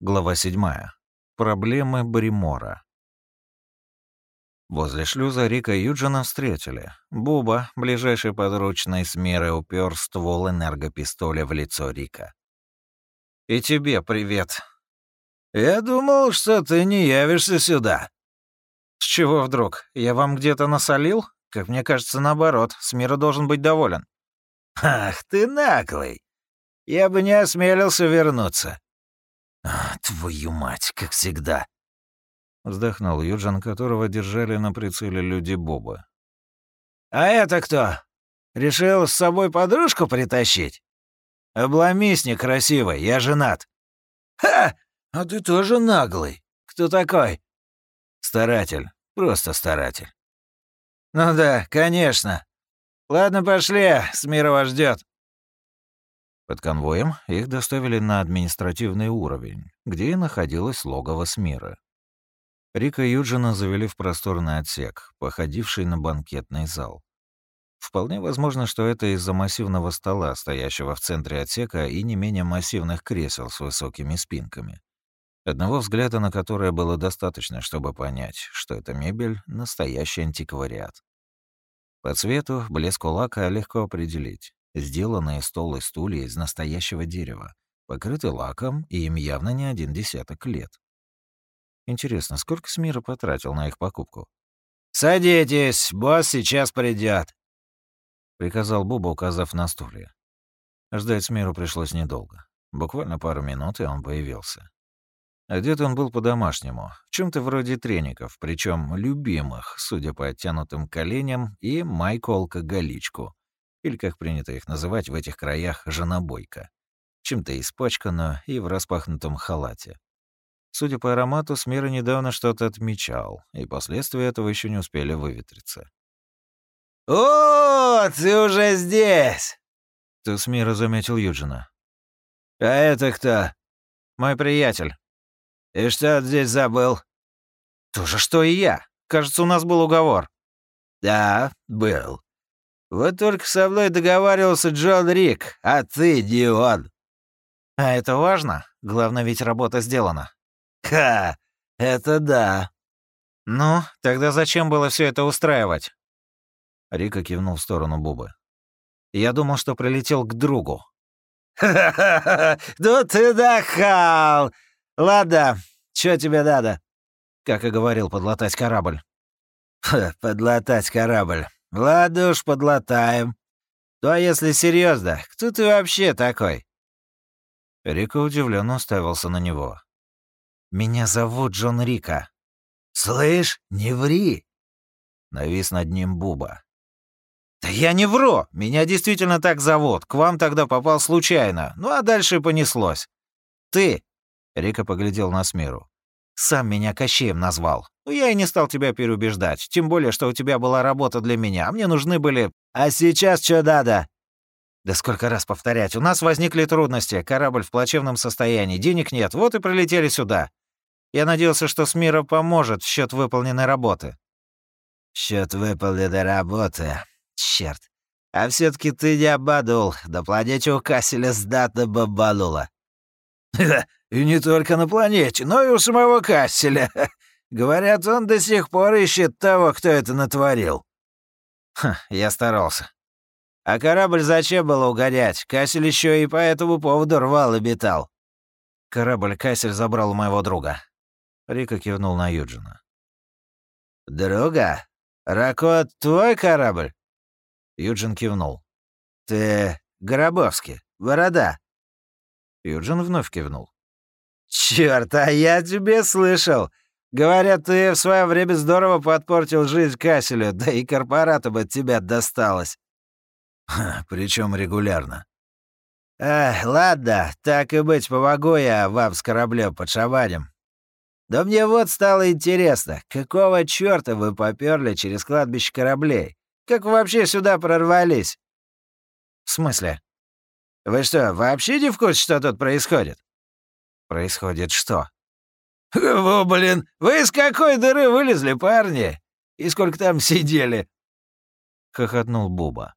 Глава 7. Проблемы Бримора. Возле шлюза Рика Юджина встретили. Буба, ближайший подручный с меры, упер ствол энергопистоля в лицо Рика. «И тебе привет». «Я думал, что ты не явишься сюда». «С чего вдруг? Я вам где-то насолил? Как мне кажется, наоборот, Смира должен быть доволен». «Ах ты наглый! Я бы не осмелился вернуться. А, «Твою мать, как всегда!» Вздохнул Юджин, которого держали на прицеле люди Боба. «А это кто? Решил с собой подружку притащить? Обломись, некрасивый, я женат». «Ха! А ты тоже наглый. Кто такой?» «Старатель. Просто старатель». «Ну да, конечно. Ладно, пошли, Смирова ждет. Под конвоем их доставили на административный уровень, где и находилось логово Смира. Рика и Юджина завели в просторный отсек, походивший на банкетный зал. Вполне возможно, что это из-за массивного стола, стоящего в центре отсека, и не менее массивных кресел с высокими спинками. Одного взгляда на которое было достаточно, чтобы понять, что эта мебель — настоящий антиквариат. По цвету, блеску лака легко определить. Сделанные стол и стулья из настоящего дерева, покрыты лаком, и им явно не один десяток лет. Интересно, сколько Смира потратил на их покупку? «Садитесь, босс сейчас придет, приказал Буба, указав на стулья. Ждать Смиру пришлось недолго. Буквально пару минут, и он появился. Одет он был по-домашнему, в чем то вроде треников, причем любимых, судя по оттянутым коленям, и майку-алкоголичку, или, как принято их называть в этих краях, женобойка, чем-то испачкана и в распахнутом халате. Судя по аромату, Смира недавно что-то отмечал, и последствия этого еще не успели выветриться. «О, ты уже здесь!» Ты Смира заметил Юджина. «А это кто?» «Мой приятель». «И что ты здесь забыл?» «То же, что и я. Кажется, у нас был уговор». «Да, был. Вот только со мной договаривался Джон Рик, а ты не он. А это важно? Главное, ведь работа сделана. Ха, это да. Ну, тогда зачем было все это устраивать? Рика кивнул в сторону Бубы. Я думал, что прилетел к другу. «Ха-ха-ха! Ну ты нахал! Ладно, что тебе надо?» Как и говорил, подлатать корабль. «Подлатать корабль. Ладно уж, подлатаем. А если серьезно, кто ты вообще такой? Рика удивленно уставился на него. «Меня зовут Джон Рика». «Слышь, не ври!» Навис над ним Буба. «Да я не вру! Меня действительно так зовут. К вам тогда попал случайно. Ну а дальше понеслось. Ты...» Рика поглядел на Смиру. «Сам меня Кощеем назвал. Ну, я и не стал тебя переубеждать. Тем более, что у тебя была работа для меня, а мне нужны были... А сейчас что надо?» «Да сколько раз повторять. У нас возникли трудности. Корабль в плачевном состоянии. Денег нет. Вот и прилетели сюда. Я надеялся, что Смира поможет в счет выполненной работы». «Счет выполненной работы? Черт. А все таки ты не обманул. На планете у Касселя сдатно бомбануло». «И не только на планете, но и у самого Касселя. Говорят, он до сих пор ищет того, кто это натворил». Ха, я старался. А корабль зачем было угонять? Кассель еще и по этому поводу рвал и метал. Корабль Кассель забрал у моего друга. Рика кивнул на Юджина. «Друга? Ракот твой корабль?» Юджин кивнул. «Ты Горобовский, борода?» Юджин вновь кивнул. «Чёрт, а я тебе слышал. Говорят, ты в свое время здорово подпортил жизнь Касселю, да и корпорату бы от тебя досталось». Причем регулярно. Эх, ладно, так и быть, помогу я вам с кораблем под шабанем. Да мне вот стало интересно, какого чёрта вы попёрли через кладбище кораблей? Как вы вообще сюда прорвались? В смысле? Вы что, вообще не в курсе, что тут происходит? Происходит что? «Во, блин, вы из какой дыры вылезли, парни? И сколько там сидели?» — хохотнул Буба.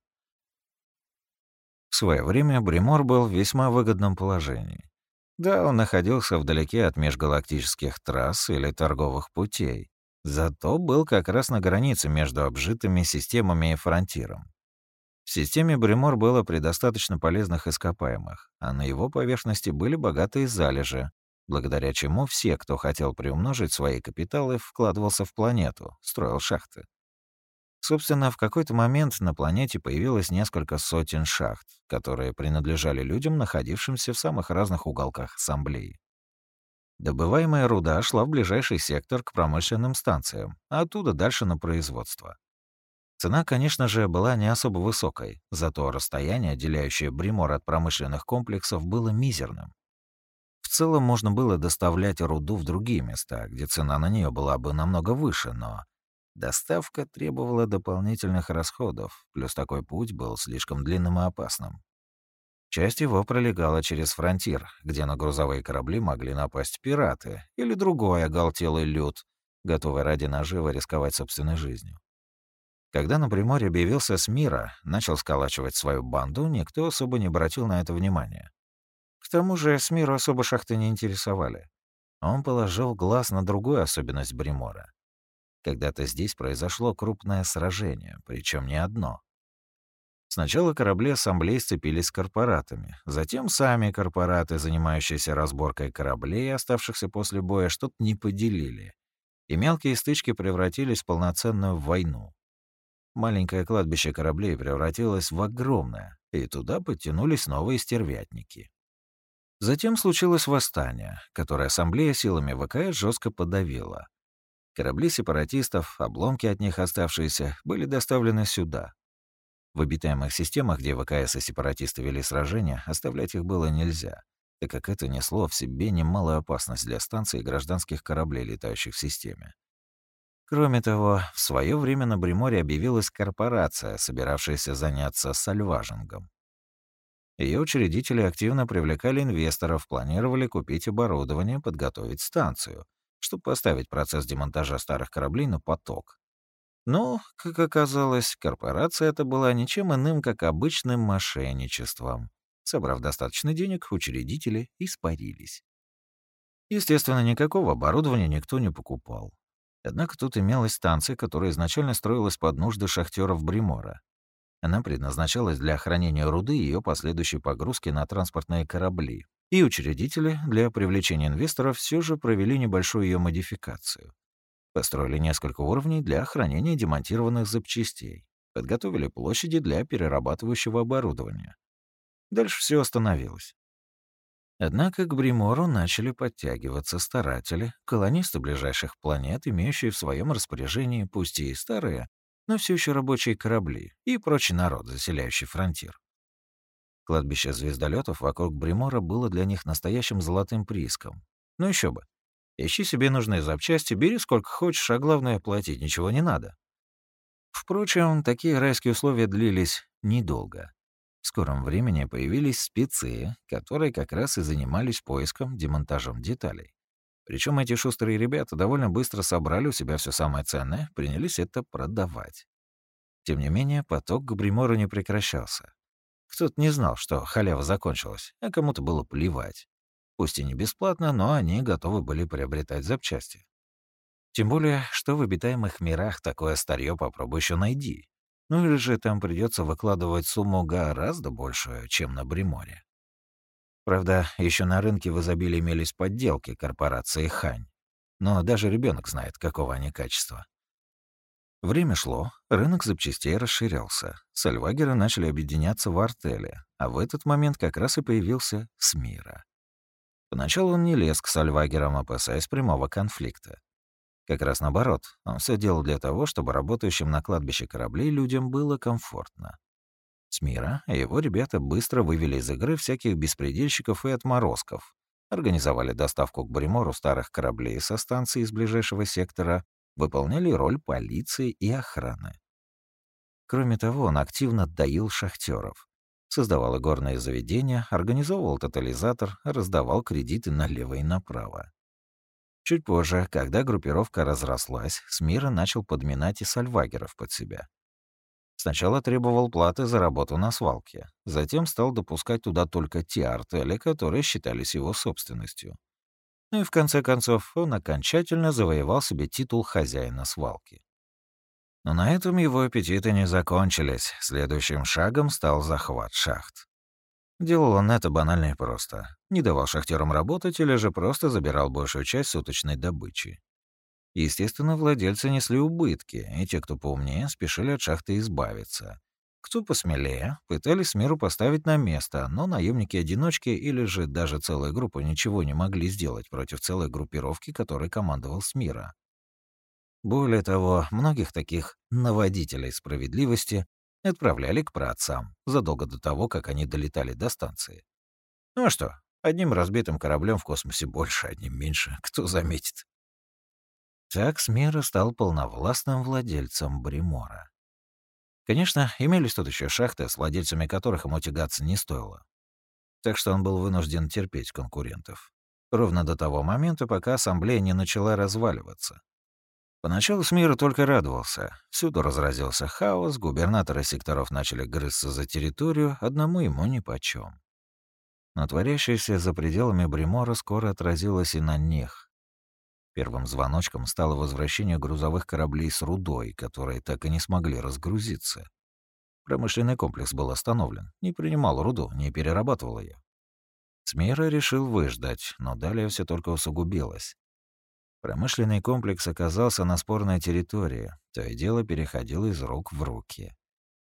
В свое время Бримор был в весьма выгодном положении. Да, он находился вдалеке от межгалактических трасс или торговых путей, зато был как раз на границе между обжитыми системами и фронтиром. В системе Бримор было предостаточно полезных ископаемых, а на его поверхности были богатые залежи, благодаря чему все, кто хотел приумножить свои капиталы, вкладывался в планету, строил шахты. Собственно, в какой-то момент на планете появилось несколько сотен шахт, которые принадлежали людям, находившимся в самых разных уголках Ассамблеи. Добываемая руда шла в ближайший сектор к промышленным станциям, а оттуда дальше на производство. Цена, конечно же, была не особо высокой, зато расстояние, отделяющее Бримор от промышленных комплексов, было мизерным. Целом можно было доставлять руду в другие места, где цена на нее была бы намного выше, но Доставка требовала дополнительных расходов, плюс такой путь был слишком длинным и опасным. Часть его пролегала через фронтир, где на грузовые корабли могли напасть пираты или другой оголтелый люд, готовый ради наживы рисковать собственной жизнью. Когда на Приморье объявился Смира, начал сколачивать свою банду, никто особо не обратил на это внимания. Тому же Смиру особо шахты не интересовали. Он положил глаз на другую особенность Бримора. Когда-то здесь произошло крупное сражение, причем не одно. Сначала корабли ассамблей сцепились с корпоратами, затем сами корпораты, занимающиеся разборкой кораблей, оставшихся после боя, что-то не поделили, и мелкие стычки превратились в полноценную войну. Маленькое кладбище кораблей превратилось в огромное, и туда подтянулись новые стервятники. Затем случилось восстание, которое ассамблея силами ВКС жестко подавила. Корабли сепаратистов, обломки от них оставшиеся, были доставлены сюда. В обитаемых системах, где ВКС и сепаратисты вели сражения, оставлять их было нельзя, так как это несло в себе немалую опасность для станций и гражданских кораблей, летающих в системе. Кроме того, в свое время на Бриморе объявилась корпорация, собиравшаяся заняться сальважингом. Ее учредители активно привлекали инвесторов, планировали купить оборудование, подготовить станцию — чтобы поставить процесс демонтажа старых кораблей на поток. Но, как оказалось, корпорация эта была ничем иным, как обычным мошенничеством. Собрав достаточно денег, учредители испарились. Естественно, никакого оборудования никто не покупал. Однако тут имелась станция, которая изначально строилась под нужды шахтеров Бримора. Она предназначалась для хранения руды и ее последующей погрузки на транспортные корабли, и учредители для привлечения инвесторов все же провели небольшую ее модификацию. Построили несколько уровней для хранения демонтированных запчастей, подготовили площади для перерабатывающего оборудования. Дальше все остановилось. Однако к Бримору начали подтягиваться старатели, колонисты ближайших планет, имеющие в своем распоряжении пусть и старые, но все еще рабочие корабли и прочий народ, заселяющий фронтир. Кладбище звездолетов вокруг Бримора было для них настоящим золотым прииском. Ну еще бы. Ищи себе нужные запчасти, бери сколько хочешь, а главное, платить ничего не надо. Впрочем, такие райские условия длились недолго. В скором времени появились спецы, которые как раз и занимались поиском, демонтажом деталей. Причем эти шустрые ребята довольно быстро собрали у себя все самое ценное, принялись это продавать. Тем не менее, поток к Бримору не прекращался. Кто-то не знал, что халява закончилась, а кому-то было плевать. Пусть и не бесплатно, но они готовы были приобретать запчасти. Тем более, что в обитаемых мирах такое старье попробуй еще найди. Ну или же там придется выкладывать сумму гораздо большую, чем на Бриморе. Правда, еще на рынке в изобилии имелись подделки корпорации Хань. Но даже ребенок знает, какого они качества. Время шло, рынок запчастей расширялся. Сальвагеры начали объединяться в артели, а в этот момент как раз и появился Смира. Поначалу он не лез к сальвагерам, опасаясь прямого конфликта. Как раз наоборот, он все делал для того, чтобы работающим на кладбище кораблей людям было комфортно. Смира и его ребята быстро вывели из игры всяких беспредельщиков и отморозков, организовали доставку к Бримору старых кораблей со станции из ближайшего сектора выполняли роль полиции и охраны. Кроме того, он активно доил шахтеров, создавал игорные заведения, организовывал тотализатор, раздавал кредиты налево и направо. Чуть позже, когда группировка разрослась, Смира начал подминать и сальвагеров под себя. Сначала требовал платы за работу на свалке, затем стал допускать туда только те артели, которые считались его собственностью. Ну и в конце концов он окончательно завоевал себе титул хозяина свалки. Но на этом его аппетиты не закончились. Следующим шагом стал захват шахт. Делал он это банально и просто. Не давал шахтерам работать или же просто забирал большую часть суточной добычи. Естественно, владельцы несли убытки, и те, кто поумнее, спешили от шахты избавиться. Кто посмелее, пытались миру поставить на место, но наемники-одиночки или же даже целая группа ничего не могли сделать против целой группировки, которой командовал Смира. Более того, многих таких «наводителей справедливости» отправляли к праотцам задолго до того, как они долетали до станции. Ну а что, одним разбитым кораблем в космосе больше, одним меньше, кто заметит. Так Смира стал полновластным владельцем Бримора. Конечно, имелись тут еще шахты, с владельцами которых ему тягаться не стоило. Так что он был вынужден терпеть конкурентов. Ровно до того момента, пока ассамблея не начала разваливаться. Поначалу Смира только радовался. Всюду разразился хаос, губернаторы секторов начали грызться за территорию, одному ему нипочём. Но творящееся за пределами Бримора скоро отразилось и на них. Первым звоночком стало возвращение грузовых кораблей с рудой, которые так и не смогли разгрузиться. Промышленный комплекс был остановлен, не принимал руду, не перерабатывал ее. Смира решил выждать, но далее все только усугубилось. Промышленный комплекс оказался на спорной территории, то и дело переходило из рук в руки.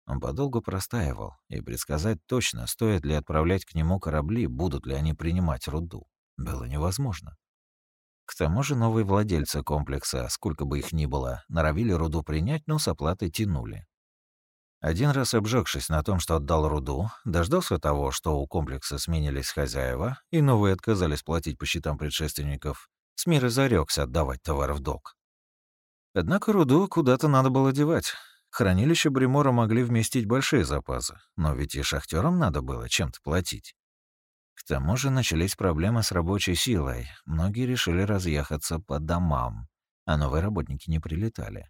Он подолгу простаивал, и предсказать точно, стоит ли отправлять к нему корабли, будут ли они принимать руду, было невозможно. К тому же новые владельцы комплекса, сколько бы их ни было, норовили руду принять, но с оплатой тянули. Один раз обжегшись на том, что отдал руду, дождался того, что у комплекса сменились хозяева, и новые отказались платить по счетам предшественников, Смир зарекся отдавать товар в долг. Однако руду куда-то надо было девать. Хранилища Бримора могли вместить большие запасы, но ведь и шахтерам надо было чем-то платить. К тому же начались проблемы с рабочей силой. Многие решили разъехаться по домам, а новые работники не прилетали.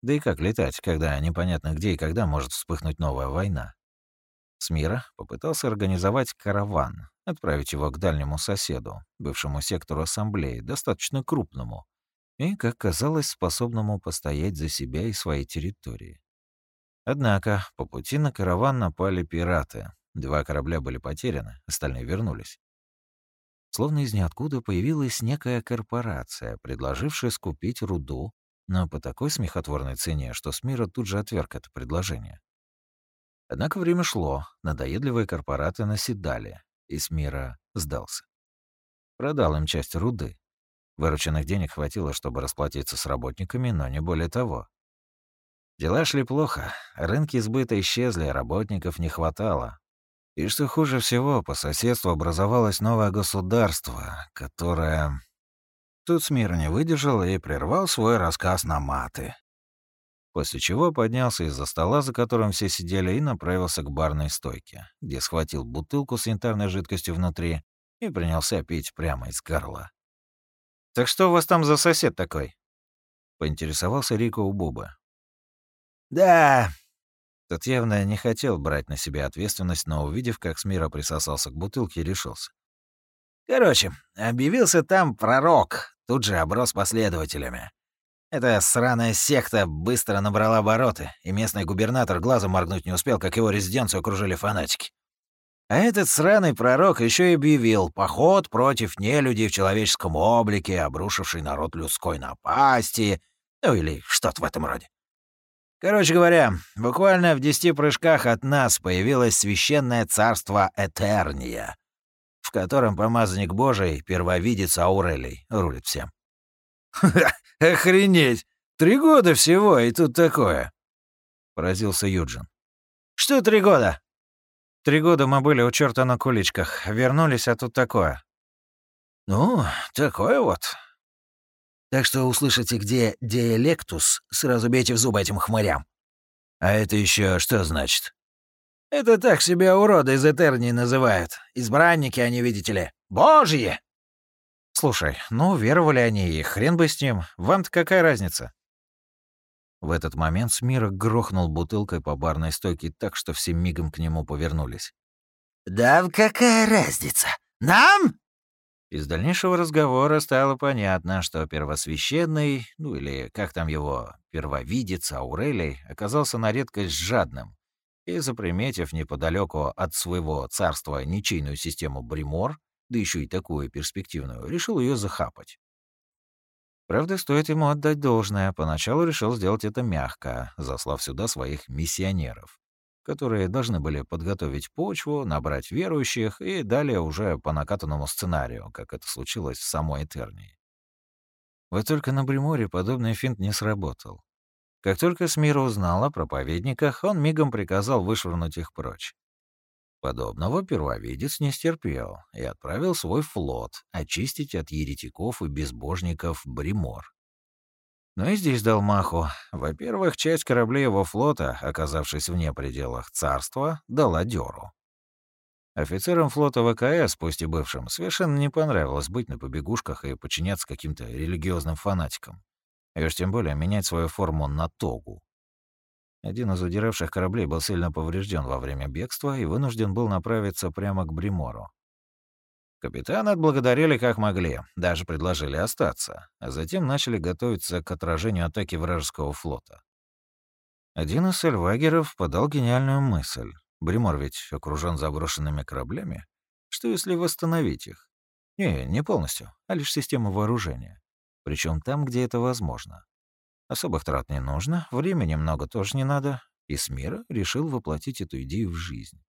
Да и как летать, когда непонятно где и когда может вспыхнуть новая война? Смира попытался организовать караван, отправить его к дальнему соседу, бывшему сектору ассамблеи, достаточно крупному, и, как казалось, способному постоять за себя и свои территории. Однако по пути на караван напали пираты, Два корабля были потеряны, остальные вернулись. Словно из ниоткуда появилась некая корпорация, предложившая скупить руду, но по такой смехотворной цене, что Смира тут же отверг это предложение. Однако время шло, надоедливые корпораты наседали, и Смира сдался. Продал им часть руды. Вырученных денег хватило, чтобы расплатиться с работниками, но не более того. Дела шли плохо, рынки сбыта исчезли, работников не хватало, и что хуже всего, по соседству образовалось новое государство, которое... Тут Смир не выдержал и прервал свой рассказ на маты. После чего поднялся из-за стола, за которым все сидели, и направился к барной стойке, где схватил бутылку с янтарной жидкостью внутри и принялся пить прямо из горла. «Так что у вас там за сосед такой?» — поинтересовался Рико у Буба. «Да, тот явно не хотел брать на себя ответственность, но, увидев, как Смира присосался к бутылке, решился. Короче, объявился там пророк, тут же оброс последователями. Эта сраная секта быстро набрала обороты, и местный губернатор глазом моргнуть не успел, как его резиденцию окружили фанатики. А этот сраный пророк еще и объявил поход против нелюдей в человеческом облике, обрушивший народ людской напасти, ну или что-то в этом роде. Короче говоря, буквально в десяти прыжках от нас появилось священное царство Этерния, в котором помазанник Божий, первовидец Аурелий, рулит всем. охренеть! Три года всего, и тут такое!» — поразился Юджин. «Что три года?» «Три года мы были у черта на куличках, вернулись, а тут такое». «Ну, такое вот», так что услышите, где диалектус, сразу бейте в зубы этим хмырям. А это еще что значит? Это так себя уроды из Этернии называют. Избранники они, видите ли. Божьи! Слушай, ну, веровали они, и хрен бы с ним. Вам-то какая разница? В этот момент Смира грохнул бутылкой по барной стойке так, что все мигом к нему повернулись. «Да какая разница? Нам?» Из дальнейшего разговора стало понятно, что первосвященный, ну или как там его, первовидец Аурелий, оказался на редкость жадным и, заприметив неподалеку от своего царства ничейную систему Бримор, да еще и такую перспективную, решил ее захапать. Правда, стоит ему отдать должное, поначалу решил сделать это мягко, заслав сюда своих миссионеров, которые должны были подготовить почву, набрать верующих и далее уже по накатанному сценарию, как это случилось в самой Этернии. Вот только на Бриморе подобный финт не сработал. Как только Смира узнал о проповедниках, он мигом приказал вышвырнуть их прочь. Подобного первовидец не стерпел и отправил свой флот очистить от еретиков и безбожников Бримор. Но и здесь дал маху. Во-первых, часть кораблей его флота, оказавшись вне пределах царства, дала дёру. Офицерам флота ВКС, пусть и бывшим, совершенно не понравилось быть на побегушках и подчиняться каким-то религиозным фанатикам. И уж тем более менять свою форму на тогу. Один из удиравших кораблей был сильно поврежден во время бегства и вынужден был направиться прямо к Бримору. Капитана отблагодарили как могли, даже предложили остаться, а затем начали готовиться к отражению атаки вражеского флота. Один из сельвагеров подал гениальную мысль. Бримор ведь окружен заброшенными кораблями. Что если восстановить их? Не, не полностью, а лишь систему вооружения. Причем там, где это возможно. Особых трат не нужно, времени много тоже не надо, и Смира решил воплотить эту идею в жизнь.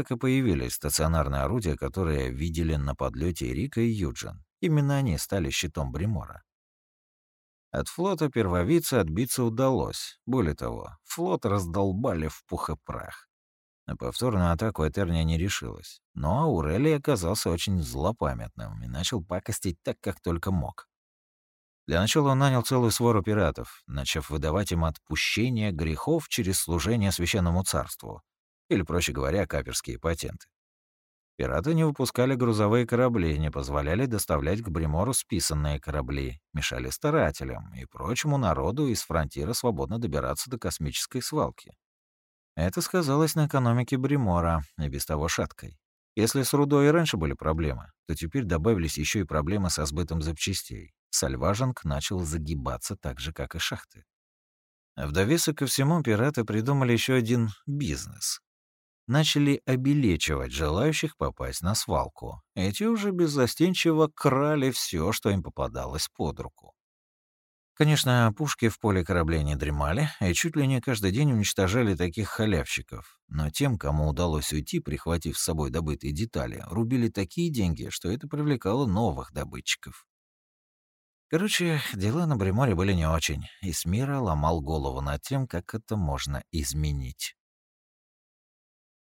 Так и появились стационарные орудия, которые видели на подлете Рика и Юджин. Именно они стали щитом Бримора. От флота первовица отбиться удалось. Более того, флот раздолбали в пух и прах. На повторную атаку Этерния не решилась. Но Аурелий оказался очень злопамятным и начал пакостить так, как только мог. Для начала он нанял целую свору пиратов, начав выдавать им отпущение грехов через служение священному царству, или, проще говоря, каперские патенты. Пираты не выпускали грузовые корабли, не позволяли доставлять к Бримору списанные корабли, мешали старателям и прочему народу из фронтира свободно добираться до космической свалки. Это сказалось на экономике Бримора, и без того шаткой. Если с рудой и раньше были проблемы, то теперь добавились еще и проблемы со сбытом запчастей. Сальважинг начал загибаться так же, как и шахты. В довесок ко всему пираты придумали еще один бизнес. Начали обелечивать желающих попасть на свалку. Эти уже беззастенчиво крали все, что им попадалось под руку. Конечно, пушки в поле кораблей не дремали, и чуть ли не каждый день уничтожали таких халявщиков. Но тем, кому удалось уйти, прихватив с собой добытые детали, рубили такие деньги, что это привлекало новых добытчиков. Короче, дела на Бриморе были не очень, и Смира ломал голову над тем, как это можно изменить.